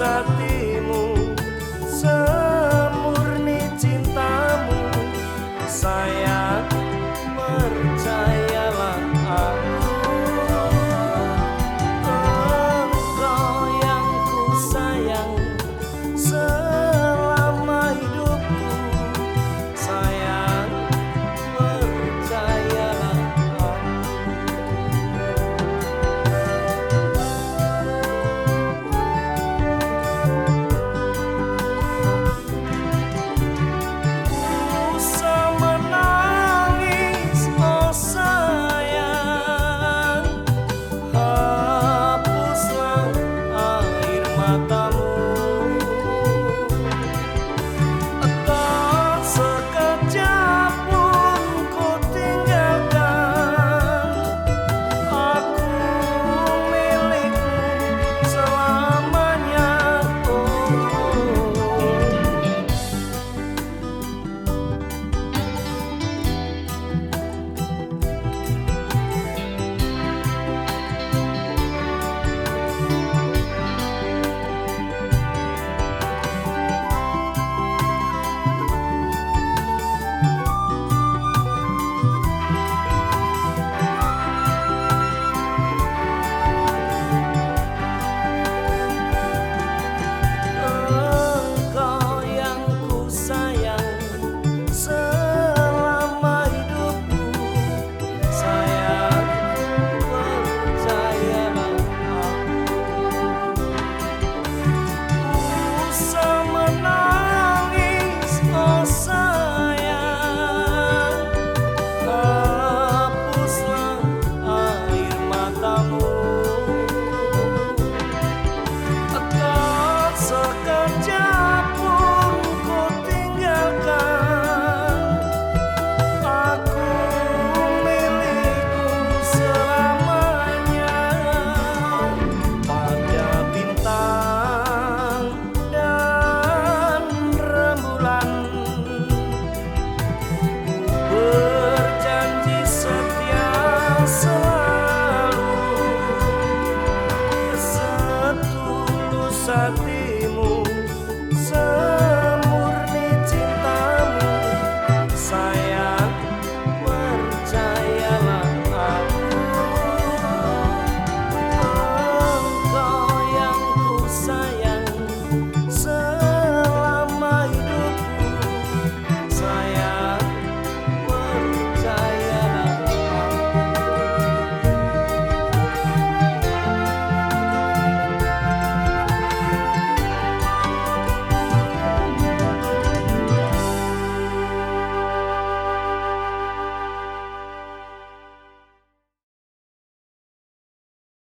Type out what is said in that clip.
sayang